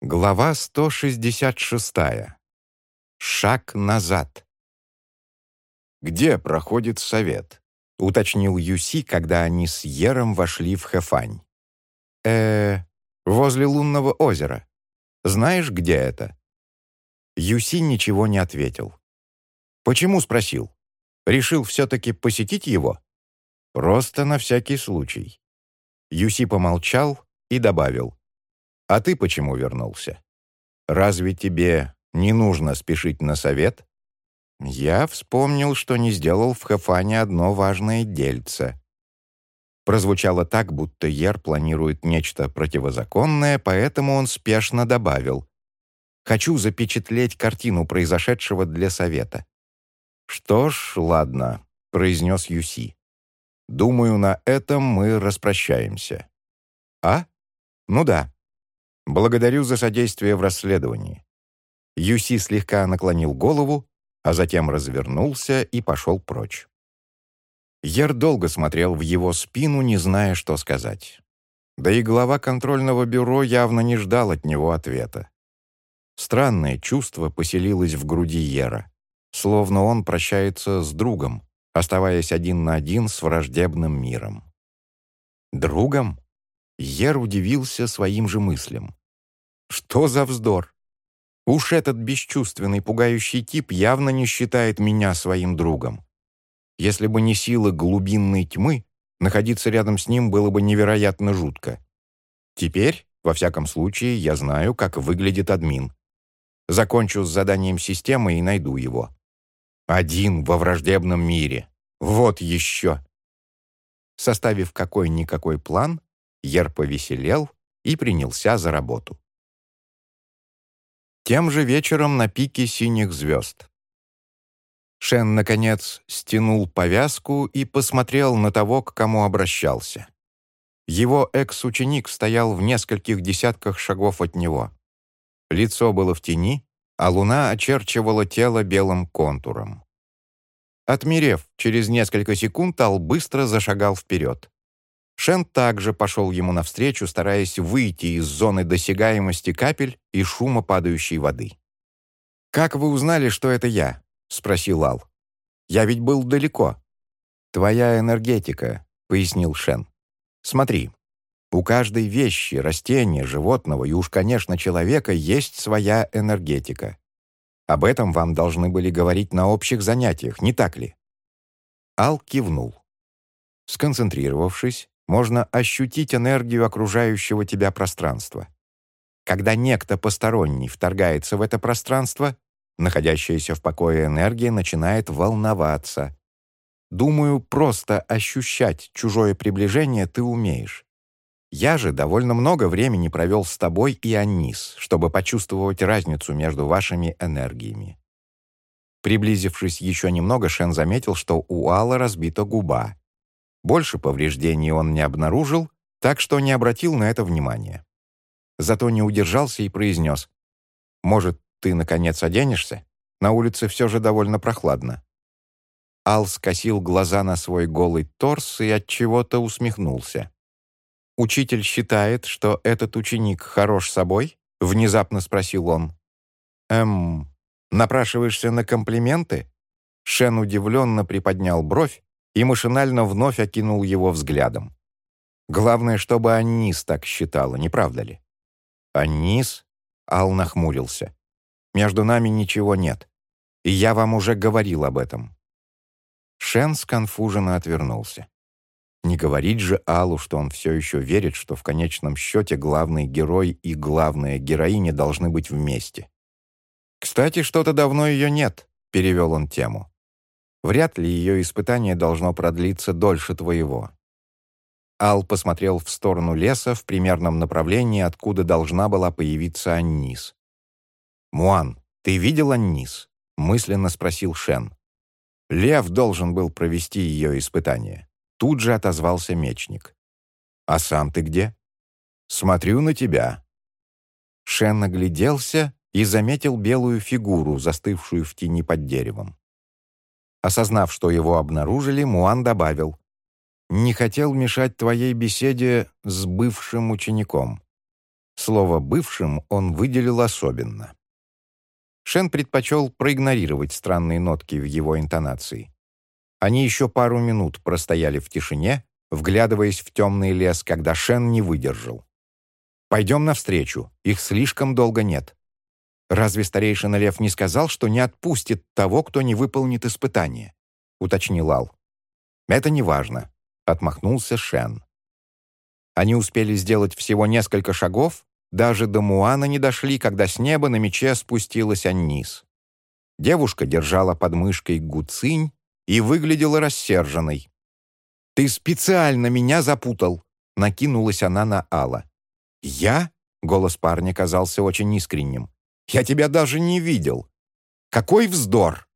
Глава 166. Шаг назад. «Где проходит совет?» — уточнил Юси, когда они с Ером вошли в Хэфань. э возле лунного озера. Знаешь, где это?» Юси ничего не ответил. «Почему?» — спросил. «Решил все-таки посетить его?» «Просто на всякий случай». Юси помолчал и добавил. «А ты почему вернулся? Разве тебе не нужно спешить на совет?» Я вспомнил, что не сделал в Хафане одно важное дельце. Прозвучало так, будто Ер планирует нечто противозаконное, поэтому он спешно добавил. «Хочу запечатлеть картину произошедшего для совета». «Что ж, ладно», — произнес Юси. «Думаю, на этом мы распрощаемся». «А? Ну да. Благодарю за содействие в расследовании». Юси слегка наклонил голову, а затем развернулся и пошел прочь. Ер долго смотрел в его спину, не зная, что сказать. Да и глава контрольного бюро явно не ждал от него ответа. Странное чувство поселилось в груди Ера, словно он прощается с другом, оставаясь один на один с враждебным миром. «Другом?» Ер удивился своим же мыслям. «Что за вздор? Уж этот бесчувственный, пугающий тип явно не считает меня своим другом. Если бы не сила глубинной тьмы, находиться рядом с ним было бы невероятно жутко. Теперь, во всяком случае, я знаю, как выглядит админ. Закончу с заданием системы и найду его. Один во враждебном мире. Вот еще. Составив какой-никакой план, Ер повеселел и принялся за работу. Тем же вечером на пике синих звезд. Шен, наконец, стянул повязку и посмотрел на того, к кому обращался. Его экс-ученик стоял в нескольких десятках шагов от него. Лицо было в тени, а луна очерчивала тело белым контуром. Отмерев, через несколько секунд Ал быстро зашагал вперед. Шен также пошел ему навстречу, стараясь выйти из зоны досягаемости капель и шума падающей воды. «Как вы узнали, что это я?» — спросил Ал. «Я ведь был далеко». «Твоя энергетика», — пояснил Шен. «Смотри, у каждой вещи, растения, животного и уж, конечно, человека есть своя энергетика. Об этом вам должны были говорить на общих занятиях, не так ли?» Ал кивнул. Сконцентрировавшись, можно ощутить энергию окружающего тебя пространства. Когда некто посторонний вторгается в это пространство, находящаяся в покое энергия начинает волноваться. Думаю, просто ощущать чужое приближение ты умеешь. Я же довольно много времени провел с тобой и Анис, чтобы почувствовать разницу между вашими энергиями. Приблизившись еще немного, Шен заметил, что у Алла разбита губа. Больше повреждений он не обнаружил, так что не обратил на это внимания. Зато не удержался и произнес. «Может, ты, наконец, оденешься? На улице все же довольно прохладно». Ал скосил глаза на свой голый торс и от чего-то усмехнулся. «Учитель считает, что этот ученик хорош собой?» — внезапно спросил он. «Эм, напрашиваешься на комплименты?» Шен удивленно приподнял бровь, и машинально вновь окинул его взглядом. Главное, чтобы Анис так считала, не правда ли? Анис? Ал нахмурился. Между нами ничего нет. И я вам уже говорил об этом. Шен сконфуженно отвернулся. Не говорить же Аллу, что он все еще верит, что в конечном счете главный герой и главная героиня должны быть вместе. «Кстати, что-то давно ее нет», — перевел он тему. Вряд ли ее испытание должно продлиться дольше твоего». Ал посмотрел в сторону леса в примерном направлении, откуда должна была появиться Аннис. «Муан, ты видел Аннис?» — мысленно спросил Шен. Лев должен был провести ее испытание. Тут же отозвался мечник. «А сам ты где?» «Смотрю на тебя». Шен огляделся и заметил белую фигуру, застывшую в тени под деревом. Осознав, что его обнаружили, Муан добавил, «Не хотел мешать твоей беседе с бывшим учеником. Слово «бывшим» он выделил особенно. Шен предпочел проигнорировать странные нотки в его интонации. Они еще пару минут простояли в тишине, вглядываясь в темный лес, когда Шен не выдержал. «Пойдем навстречу, их слишком долго нет. Разве старейшина Лев не сказал, что не отпустит того, кто не выполнит испытание?» — уточнил Ал. «Это неважно», — отмахнулся Шен. Они успели сделать всего несколько шагов, даже до Муана не дошли, когда с неба на мече спустилась Аннис. Девушка держала под мышкой гуцинь и выглядела рассерженной. «Ты специально меня запутал!» — накинулась она на Алла. «Я?» — голос парня казался очень искренним. «Я тебя даже не видел! Какой вздор!»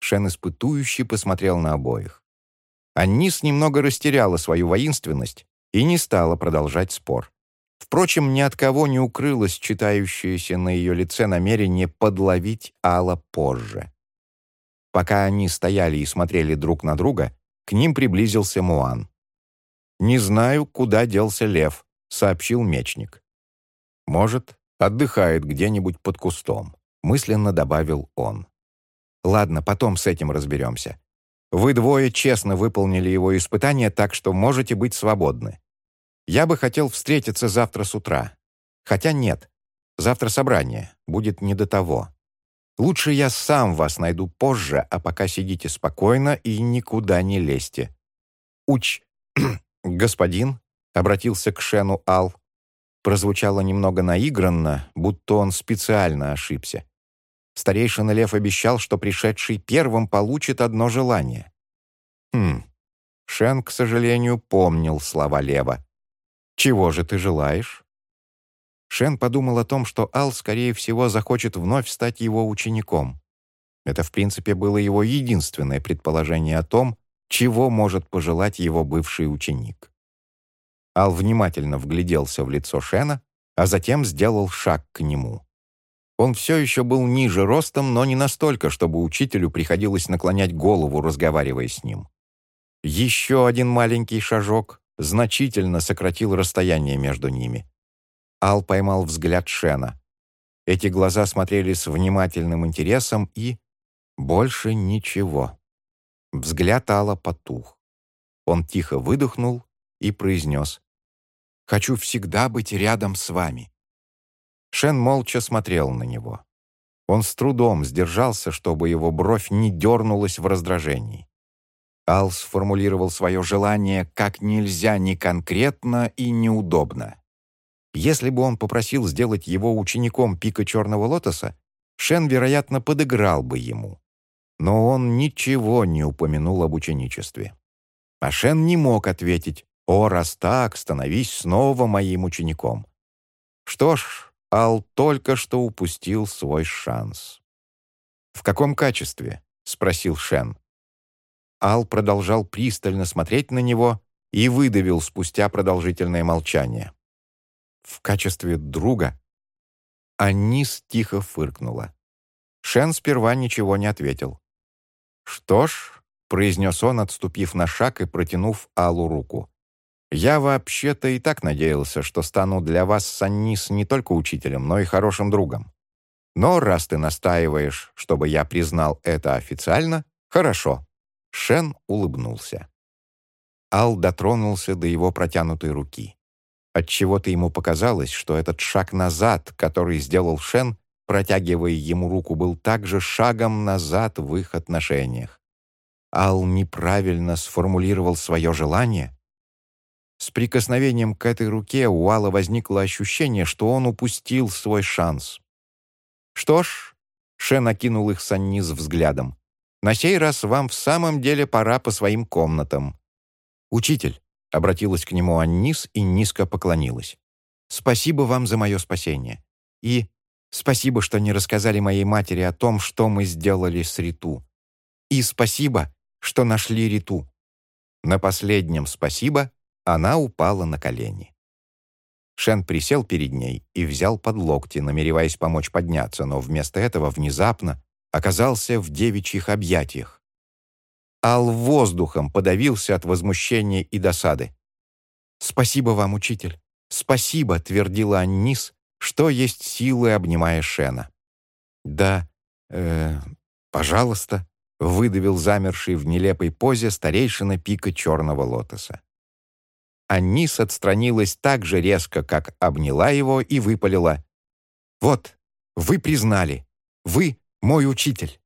Шен испытующе посмотрел на обоих. Аннис немного растеряла свою воинственность и не стала продолжать спор. Впрочем, ни от кого не укрылось читающееся на ее лице намерение подловить Алла позже. Пока они стояли и смотрели друг на друга, к ним приблизился Муан. «Не знаю, куда делся лев», — сообщил мечник. «Может, отдыхает где-нибудь под кустом», — мысленно добавил он. «Ладно, потом с этим разберемся. Вы двое честно выполнили его испытание, так что можете быть свободны. Я бы хотел встретиться завтра с утра. Хотя нет, завтра собрание, будет не до того. Лучше я сам вас найду позже, а пока сидите спокойно и никуда не лезьте. Уч... господин, обратился к Шену Ал. Прозвучало немного наигранно, будто он специально ошибся. Старейшина Лев обещал, что пришедший первым получит одно желание. Хм. Шен, к сожалению, помнил слова Лева. «Чего же ты желаешь?» Шен подумал о том, что Ал, скорее всего, захочет вновь стать его учеником. Это, в принципе, было его единственное предположение о том, чего может пожелать его бывший ученик. Ал внимательно вгляделся в лицо Шена, а затем сделал шаг к нему. Он все еще был ниже ростом, но не настолько, чтобы учителю приходилось наклонять голову, разговаривая с ним. Еще один маленький шажок, значительно сократил расстояние между ними. Ал поймал взгляд Шена. Эти глаза смотрели с внимательным интересом и... Больше ничего. Взгляд Алла потух. Он тихо выдохнул и произнес. «Хочу всегда быть рядом с вами». Шен молча смотрел на него. Он с трудом сдержался, чтобы его бровь не дернулась в раздражении. Ал сформулировал свое желание как нельзя не конкретно и неудобно. Если бы он попросил сделать его учеником пика Черного Лотоса, Шен, вероятно, подыграл бы ему. Но он ничего не упомянул об ученичестве. А Шен не мог ответить «О, раз так, становись снова моим учеником». Что ж, Ал только что упустил свой шанс. «В каком качестве?» — спросил Шен. Ал продолжал пристально смотреть на него и выдавил спустя продолжительное молчание. «В качестве друга?» Анис тихо фыркнула. Шен сперва ничего не ответил. «Что ж», — произнес он, отступив на шаг и протянув Аллу руку, «я вообще-то и так надеялся, что стану для вас с Аннис не только учителем, но и хорошим другом. Но раз ты настаиваешь, чтобы я признал это официально, хорошо, Шен улыбнулся. Ал дотронулся до его протянутой руки. Отчего-то ему показалось, что этот шаг назад, который сделал Шен, протягивая ему руку, был также шагом назад в их отношениях. Ал неправильно сформулировал свое желание. С прикосновением к этой руке у Алла возникло ощущение, что он упустил свой шанс. Что ж, Шен окинул их с Анниз взглядом. На сей раз вам в самом деле пора по своим комнатам». «Учитель», — обратилась к нему Аннис и низко поклонилась. «Спасибо вам за мое спасение. И спасибо, что не рассказали моей матери о том, что мы сделали с Риту. И спасибо, что нашли Риту». На последнем «спасибо» она упала на колени. Шен присел перед ней и взял под локти, намереваясь помочь подняться, но вместо этого внезапно оказался в девичьих объятиях. Ал воздухом подавился от возмущения и досады. «Спасибо вам, учитель. «Спасибо», — твердила Аннис, что есть силы, обнимая Шена. «Да, э, пожалуйста», — выдавил замерший в нелепой позе старейшина пика черного лотоса. Аннис отстранилась так же резко, как обняла его и выпалила. «Вот, вы признали. Вы мой учитель».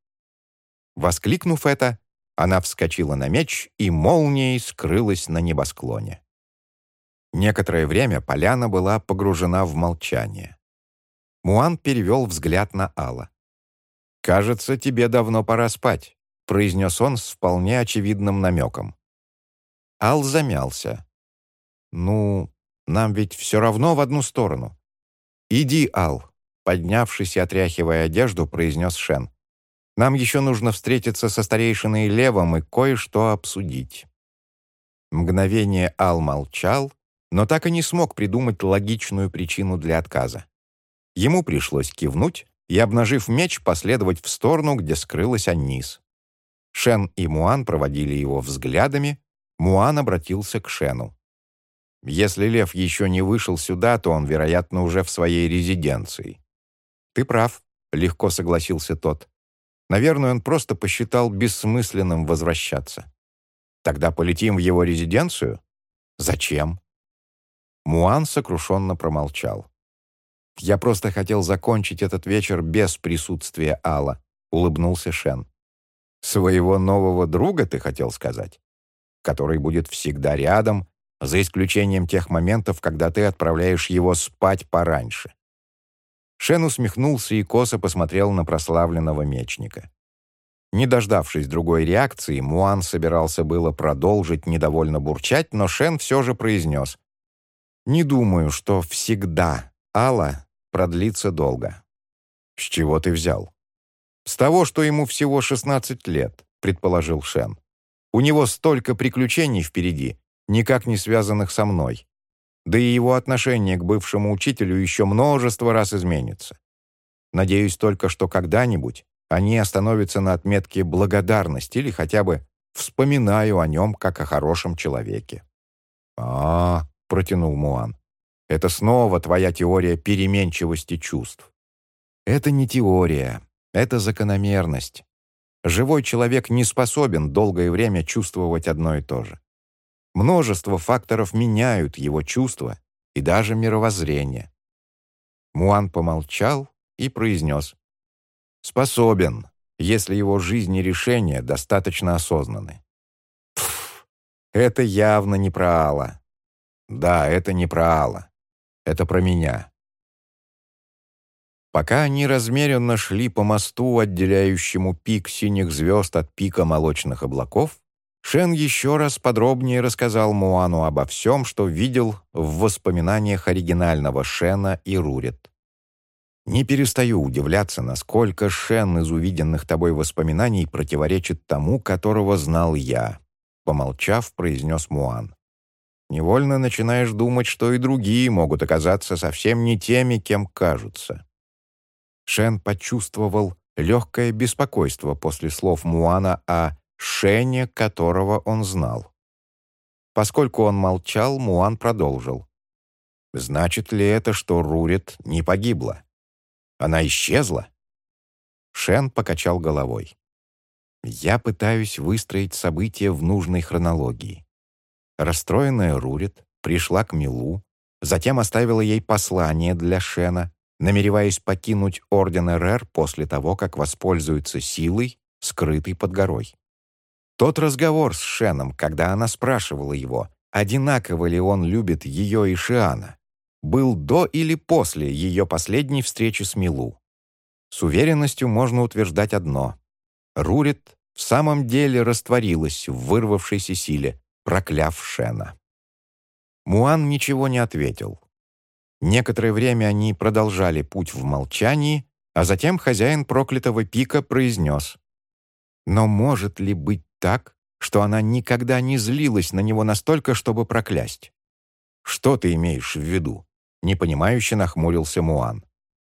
Воскликнув это, она вскочила на меч и молнией скрылась на небосклоне. Некоторое время поляна была погружена в молчание. Муан перевел взгляд на Алла. «Кажется, тебе давно пора спать», — произнес он с вполне очевидным намеком. Ал замялся. «Ну, нам ведь все равно в одну сторону». «Иди, Ал», — поднявшись и отряхивая одежду, произнес Шен. «Нам еще нужно встретиться со старейшиной Левом и кое-что обсудить». Мгновение Ал молчал, но так и не смог придумать логичную причину для отказа. Ему пришлось кивнуть и, обнажив меч, последовать в сторону, где скрылась Аннис. Шен и Муан проводили его взглядами, Муан обратился к Шену. Если лев еще не вышел сюда, то он, вероятно, уже в своей резиденции. «Ты прав», — легко согласился тот. «Наверное, он просто посчитал бессмысленным возвращаться. Тогда полетим в его резиденцию? Зачем?» Муан сокрушенно промолчал. «Я просто хотел закончить этот вечер без присутствия Алла», — улыбнулся Шен. «Своего нового друга, ты хотел сказать? Который будет всегда рядом, за исключением тех моментов, когда ты отправляешь его спать пораньше. Шен усмехнулся и косо посмотрел на прославленного мечника. Не дождавшись другой реакции, Муан собирался было продолжить недовольно бурчать, но Шен все же произнес. «Не думаю, что всегда Алла продлится долго». «С чего ты взял?» «С того, что ему всего 16 лет», — предположил Шен. «У него столько приключений впереди, никак не связанных со мной. Да и его отношение к бывшему учителю еще множество раз изменится. Надеюсь только, что когда-нибудь они остановятся на отметке благодарности или хотя бы вспоминаю о нем как о хорошем человеке. а, -а, -а протянул Муан. «Это снова твоя теория переменчивости чувств». «Это не теория, это закономерность. Живой человек не способен долгое время чувствовать одно и то же. Множество факторов меняют его чувства и даже мировоззрение. Муан помолчал и произнес. «Способен, если его жизнь и решения достаточно осознаны». Пф, это явно не про Алла. Да, это не про Алла. Это про меня. Пока они размеренно шли по мосту, отделяющему пик синих звезд от пика молочных облаков, Шен еще раз подробнее рассказал Муану обо всем, что видел в воспоминаниях оригинального Шена и Рурит. «Не перестаю удивляться, насколько Шен из увиденных тобой воспоминаний противоречит тому, которого знал я», — помолчав, произнес Муан. «Невольно начинаешь думать, что и другие могут оказаться совсем не теми, кем кажутся». Шен почувствовал легкое беспокойство после слов Муана о Шене, которого он знал. Поскольку он молчал, Муан продолжил. «Значит ли это, что Рурит не погибла? Она исчезла?» Шен покачал головой. «Я пытаюсь выстроить события в нужной хронологии. Расстроенная Рурит пришла к Милу, затем оставила ей послание для Шена, намереваясь покинуть Орден РР после того, как воспользуется силой, скрытой под горой. Тот разговор с Шеном, когда она спрашивала его, одинаково ли он любит ее и Шиана, был до или после ее последней встречи с Милу. С уверенностью можно утверждать одно. Рурит в самом деле растворилась в вырвавшейся силе, прокляв Шена. Муан ничего не ответил. Некоторое время они продолжали путь в молчании, а затем хозяин проклятого пика произнес. «Но может ли быть так, что она никогда не злилась на него настолько, чтобы проклясть. «Что ты имеешь в виду?» — непонимающе нахмурился Муан.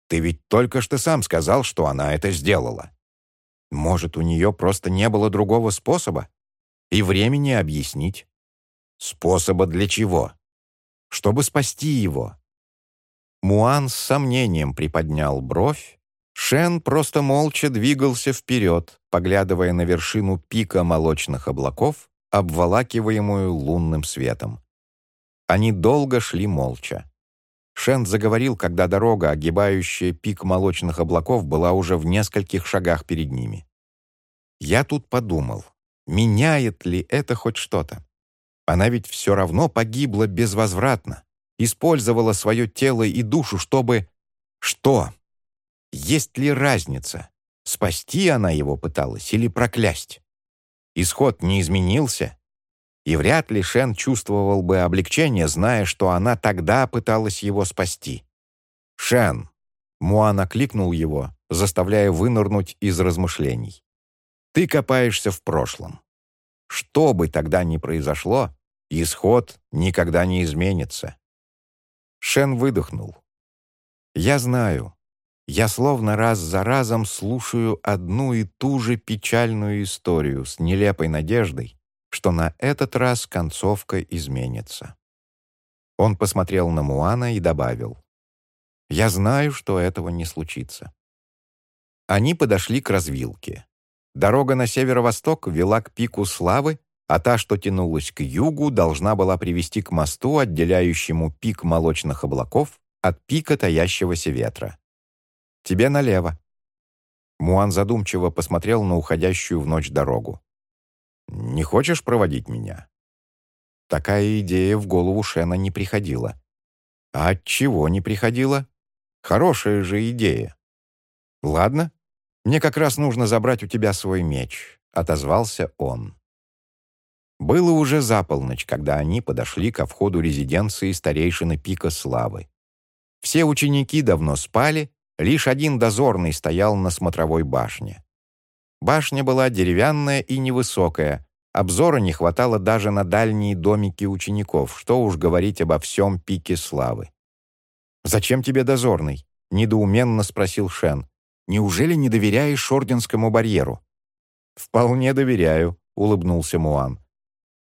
«Ты ведь только что сам сказал, что она это сделала. Может, у нее просто не было другого способа? И времени объяснить. Способа для чего? чтобы спасти его. Муан с сомнением приподнял бровь. Шен просто молча двигался вперед, поглядывая на вершину пика молочных облаков, обволакиваемую лунным светом. Они долго шли молча. Шен заговорил, когда дорога, огибающая пик молочных облаков, была уже в нескольких шагах перед ними. «Я тут подумал, меняет ли это хоть что-то? Она ведь все равно погибла безвозвратно, использовала свое тело и душу, чтобы... Что? Есть ли разница? Спасти она его пыталась или проклясть? Исход не изменился, и вряд ли Шен чувствовал бы облегчение, зная, что она тогда пыталась его спасти. «Шен!» — Муан окликнул его, заставляя вынырнуть из размышлений. «Ты копаешься в прошлом. Что бы тогда ни произошло, исход никогда не изменится». Шен выдохнул. «Я знаю. Я словно раз за разом слушаю одну и ту же печальную историю с нелепой надеждой, что на этот раз концовка изменится. Он посмотрел на Муана и добавил, «Я знаю, что этого не случится». Они подошли к развилке. Дорога на северо-восток вела к пику Славы, а та, что тянулась к югу, должна была привести к мосту, отделяющему пик молочных облаков от пика таящегося ветра. «Тебе налево». Муан задумчиво посмотрел на уходящую в ночь дорогу. Не хочешь проводить меня?» Такая идея в голову Шена не приходила. А от чего не приходила? Хорошая же идея. «Ладно, мне как раз нужно забрать у тебя свой меч», — отозвался он. Было уже за полночь, когда они подошли ко входу резиденции старейшины Пика Славы. Все ученики давно спали, лишь один дозорный стоял на смотровой башне. Башня была деревянная и невысокая, обзора не хватало даже на дальние домики учеников, что уж говорить обо всем пике славы. «Зачем тебе дозорный?» — недоуменно спросил Шен. «Неужели не доверяешь орденскому барьеру?» «Вполне доверяю», — улыбнулся Муан.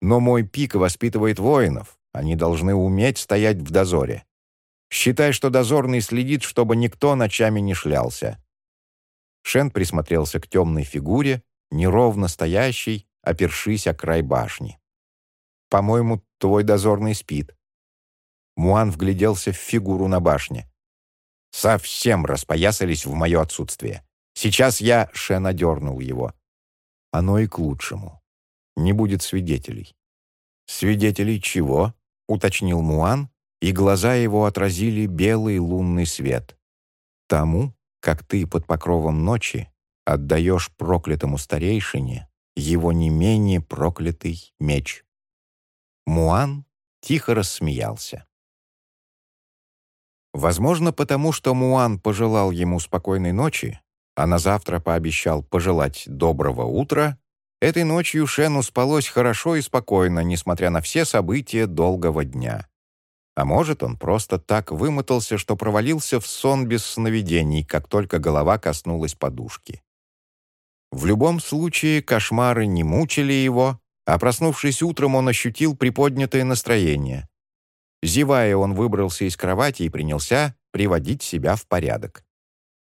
«Но мой пик воспитывает воинов. Они должны уметь стоять в дозоре. Считай, что дозорный следит, чтобы никто ночами не шлялся. Шен присмотрелся к темной фигуре, неровно стоящей, опершись о край башни. «По-моему, твой дозорный спит». Муан вгляделся в фигуру на башне. «Совсем распоясались в мое отсутствие. Сейчас я...» — Шен одернул его. «Оно и к лучшему. Не будет свидетелей». «Свидетелей чего?» — уточнил Муан, и глаза его отразили белый лунный свет. «Тому, как ты под покровом ночи отдаешь проклятому старейшине его не менее проклятый меч». Муан тихо рассмеялся. Возможно, потому что Муан пожелал ему спокойной ночи, а на завтра пообещал пожелать доброго утра, этой ночью Шену спалось хорошо и спокойно, несмотря на все события долгого дня. А может, он просто так вымотался, что провалился в сон без сновидений, как только голова коснулась подушки. В любом случае, кошмары не мучили его, а проснувшись утром, он ощутил приподнятое настроение. Зевая, он выбрался из кровати и принялся приводить себя в порядок.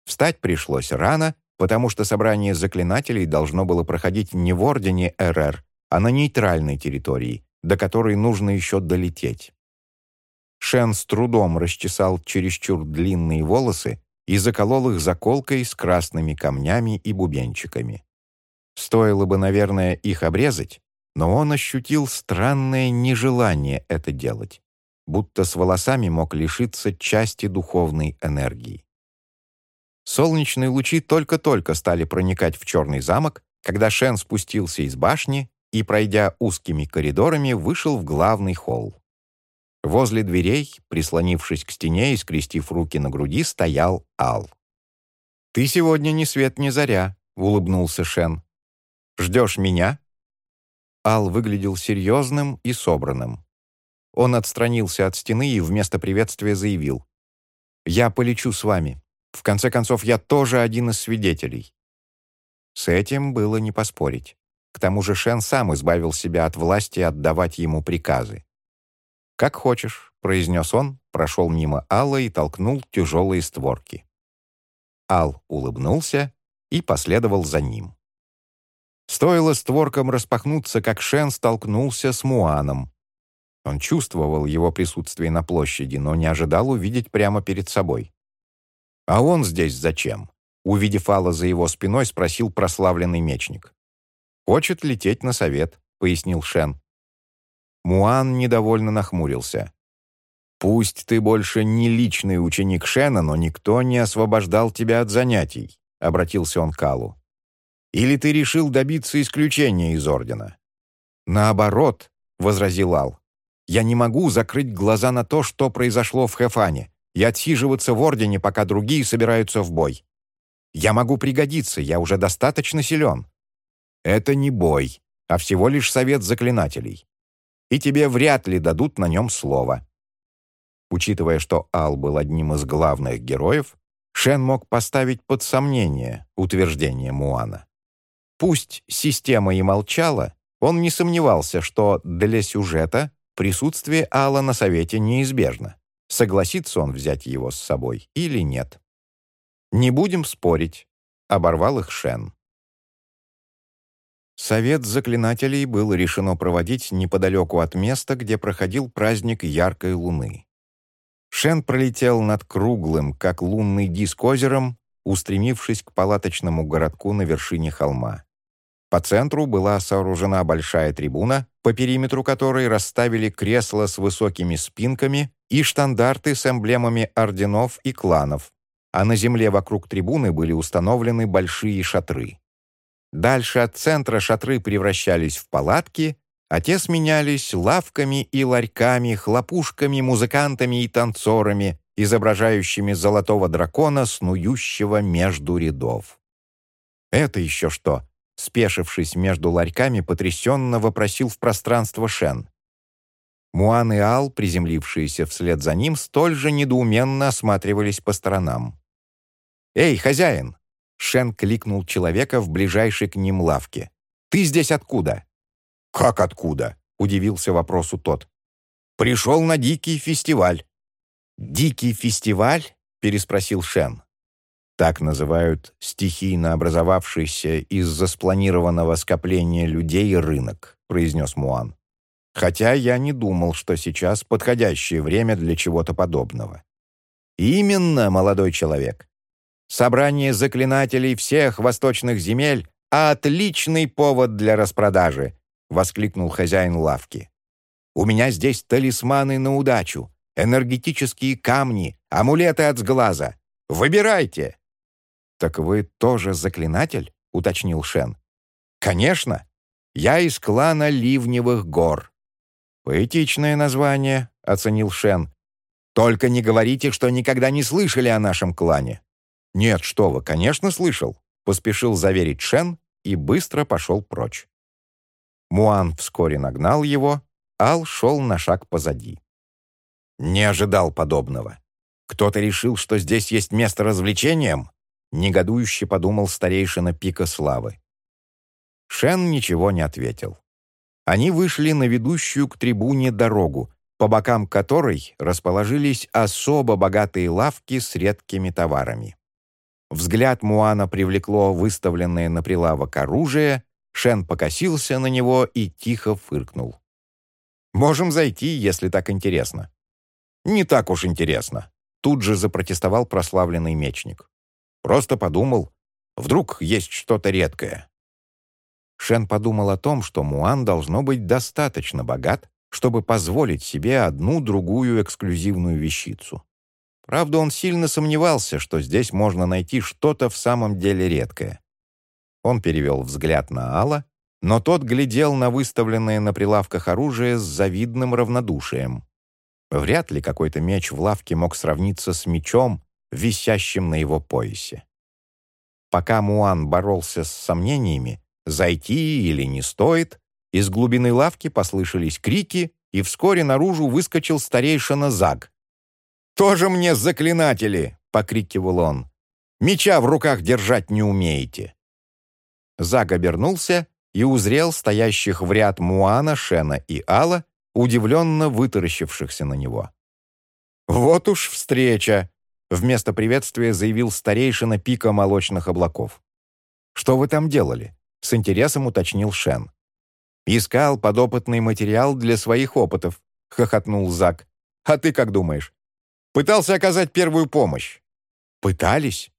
Встать пришлось рано, потому что собрание заклинателей должно было проходить не в Ордене РР, а на нейтральной территории, до которой нужно еще долететь. Шен с трудом расчесал чересчур длинные волосы и заколол их заколкой с красными камнями и бубенчиками. Стоило бы, наверное, их обрезать, но он ощутил странное нежелание это делать, будто с волосами мог лишиться части духовной энергии. Солнечные лучи только-только стали проникать в черный замок, когда Шен спустился из башни и, пройдя узкими коридорами, вышел в главный холл. Возле дверей, прислонившись к стене и скрестив руки на груди, стоял Ал. «Ты сегодня ни свет ни заря», — улыбнулся Шен. «Ждешь меня?» Ал выглядел серьезным и собранным. Он отстранился от стены и вместо приветствия заявил. «Я полечу с вами. В конце концов, я тоже один из свидетелей». С этим было не поспорить. К тому же Шен сам избавил себя от власти отдавать ему приказы. «Как хочешь», — произнес он, прошел мимо Алла и толкнул тяжелые створки. Ал улыбнулся и последовал за ним. Стоило створкам распахнуться, как Шен столкнулся с Муаном. Он чувствовал его присутствие на площади, но не ожидал увидеть прямо перед собой. «А он здесь зачем?» Увидев Алла за его спиной, спросил прославленный мечник. «Хочет лететь на совет», — пояснил Шен. Муан недовольно нахмурился. «Пусть ты больше не личный ученик Шена, но никто не освобождал тебя от занятий», — обратился он к Аллу. Или ты решил добиться исключения из Ордена?» «Наоборот», — возразил Ал. «Я не могу закрыть глаза на то, что произошло в Хефане, и отсиживаться в Ордене, пока другие собираются в бой. Я могу пригодиться, я уже достаточно силен. Это не бой, а всего лишь совет заклинателей. И тебе вряд ли дадут на нем слово». Учитывая, что Ал был одним из главных героев, Шен мог поставить под сомнение утверждение Муана. Пусть система и молчала, он не сомневался, что для сюжета присутствие Алла на совете неизбежно. Согласится он взять его с собой или нет. «Не будем спорить», — оборвал их Шен. Совет заклинателей был решено проводить неподалеку от места, где проходил праздник яркой луны. Шен пролетел над круглым, как лунный диск озером, устремившись к палаточному городку на вершине холма. По центру была сооружена большая трибуна, по периметру которой расставили кресла с высокими спинками и штандарты с эмблемами орденов и кланов, а на земле вокруг трибуны были установлены большие шатры. Дальше от центра шатры превращались в палатки, а те сменялись лавками и ларьками, хлопушками, музыкантами и танцорами, изображающими золотого дракона, снующего между рядов. «Это еще что?» Спешившись между ларьками, потрясенно вопросил в пространство Шен. Муан и Ал, приземлившиеся вслед за ним, столь же недоуменно осматривались по сторонам. «Эй, хозяин!» — Шен кликнул человека в ближайшей к ним лавке. «Ты здесь откуда?» «Как откуда?» — удивился вопросу тот. «Пришел на дикий фестиваль». «Дикий фестиваль?» — переспросил Шен. Так называют стихийно образовавшийся из-за спланированного скопления людей рынок, произнес Муан. Хотя я не думал, что сейчас подходящее время для чего-то подобного. Именно, молодой человек. Собрание заклинателей всех восточных земель — отличный повод для распродажи, воскликнул хозяин лавки. У меня здесь талисманы на удачу, энергетические камни, амулеты от сглаза. Выбирайте!» «Так вы тоже заклинатель?» — уточнил Шен. «Конечно. Я из клана Ливневых гор». «Поэтичное название», — оценил Шен. «Только не говорите, что никогда не слышали о нашем клане». «Нет, что вы, конечно, слышал», — поспешил заверить Шен и быстро пошел прочь. Муан вскоре нагнал его, Ал шел на шаг позади. «Не ожидал подобного. Кто-то решил, что здесь есть место развлечениям? Негодующе подумал старейшина пика славы. Шен ничего не ответил. Они вышли на ведущую к трибуне дорогу, по бокам которой расположились особо богатые лавки с редкими товарами. Взгляд Муана привлекло выставленное на прилавок оружие, Шен покосился на него и тихо фыркнул. «Можем зайти, если так интересно». «Не так уж интересно», — тут же запротестовал прославленный мечник. Просто подумал, вдруг есть что-то редкое. Шен подумал о том, что Муан должно быть достаточно богат, чтобы позволить себе одну-другую эксклюзивную вещицу. Правда, он сильно сомневался, что здесь можно найти что-то в самом деле редкое. Он перевел взгляд на Алла, но тот глядел на выставленное на прилавках оружие с завидным равнодушием. Вряд ли какой-то меч в лавке мог сравниться с мечом, висящим на его поясе. Пока Муан боролся с сомнениями, зайти или не стоит, из глубины лавки послышались крики, и вскоре наружу выскочил старейшина Заг. «Тоже мне заклинатели!» — покрикивал он. «Меча в руках держать не умеете!» Заг обернулся и узрел стоящих в ряд Муана, Шена и Алла удивленно вытаращившихся на него. «Вот уж встреча!» — вместо приветствия заявил старейшина пика молочных облаков. «Что вы там делали?» — с интересом уточнил Шен. «Искал подопытный материал для своих опытов», — хохотнул Зак. «А ты как думаешь?» «Пытался оказать первую помощь». «Пытались?»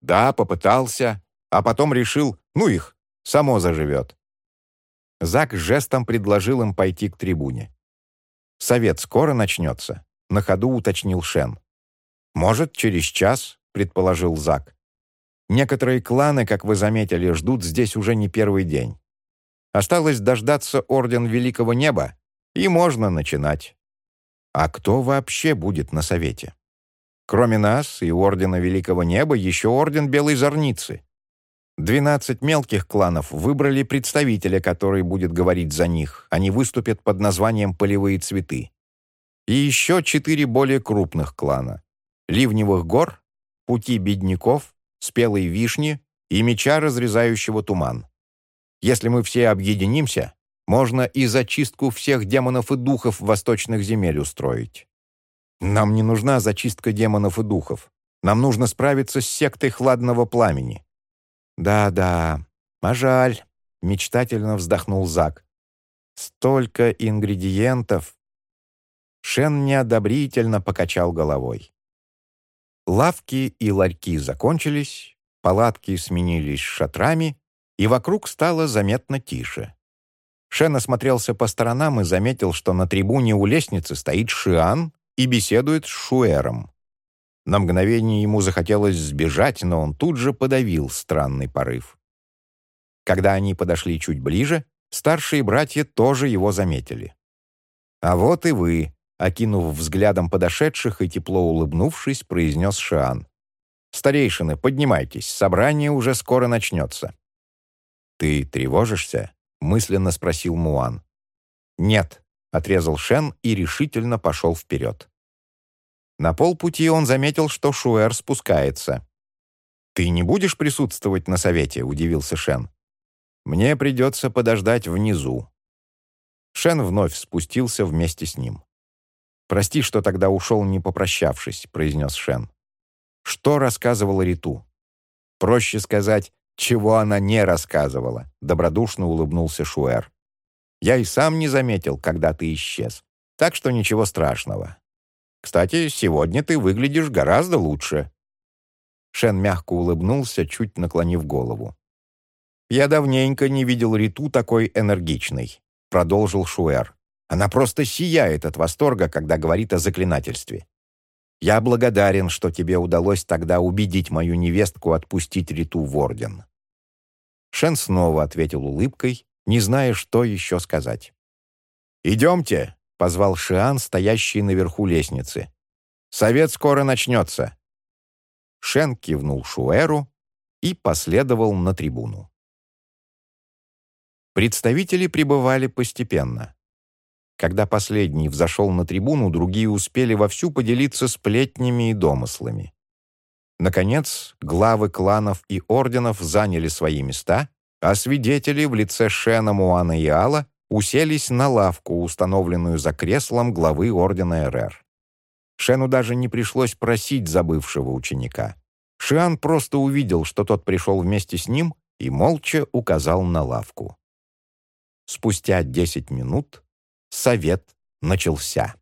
«Да, попытался, а потом решил, ну их, само заживет». Зак жестом предложил им пойти к трибуне. «Совет скоро начнется», — на ходу уточнил Шен. «Может, через час», — предположил Зак. «Некоторые кланы, как вы заметили, ждут здесь уже не первый день. Осталось дождаться Орден Великого Неба, и можно начинать. А кто вообще будет на Совете? Кроме нас и Ордена Великого Неба еще Орден Белой Зорницы. Двенадцать мелких кланов выбрали представителя, который будет говорить за них. Они выступят под названием «Полевые цветы». И еще четыре более крупных клана. Ливневых гор, Пути бедняков, Спелой вишни и Меча, разрезающего туман. Если мы все объединимся, можно и зачистку всех демонов и духов восточных земель устроить. Нам не нужна зачистка демонов и духов. Нам нужно справиться с сектой хладного пламени. Да-да, а жаль, мечтательно вздохнул Зак. Столько ингредиентов. Шен неодобрительно покачал головой. Лавки и ларьки закончились, палатки сменились шатрами, и вокруг стало заметно тише. Шен осмотрелся по сторонам и заметил, что на трибуне у лестницы стоит Шиан и беседует с Шуэром. На мгновение ему захотелось сбежать, но он тут же подавил странный порыв. Когда они подошли чуть ближе, старшие братья тоже его заметили. «А вот и вы», — окинув взглядом подошедших и тепло улыбнувшись, произнес Шиан. «Старейшины, поднимайтесь, собрание уже скоро начнется». «Ты тревожишься?» — мысленно спросил Муан. «Нет», — отрезал Шен и решительно пошел вперед. На полпути он заметил, что Шуэр спускается. «Ты не будешь присутствовать на совете?» — удивился Шен. «Мне придется подождать внизу». Шен вновь спустился вместе с ним. «Прости, что тогда ушел, не попрощавшись», — произнес Шен. «Что рассказывала Риту?» «Проще сказать, «Чего она не рассказывала», — добродушно улыбнулся Шуэр. «Я и сам не заметил, когда ты исчез. Так что ничего страшного. Кстати, сегодня ты выглядишь гораздо лучше». Шен мягко улыбнулся, чуть наклонив голову. «Я давненько не видел Риту такой энергичной», — продолжил Шуэр. «Она просто сияет от восторга, когда говорит о заклинательстве. Я благодарен, что тебе удалось тогда убедить мою невестку отпустить Риту в орден». Шен снова ответил улыбкой, не зная, что еще сказать. «Идемте», — позвал Шиан, стоящий наверху лестницы. «Совет скоро начнется». Шен кивнул Шуэру и последовал на трибуну. Представители прибывали постепенно. Когда последний взошел на трибуну, другие успели вовсю поделиться сплетнями и домыслами. Наконец, главы кланов и орденов заняли свои места, а свидетели в лице Шена, Муана и Алла уселись на лавку, установленную за креслом главы ордена РР. Шену даже не пришлось просить забывшего ученика. Шиан просто увидел, что тот пришел вместе с ним и молча указал на лавку. Спустя десять минут совет начался.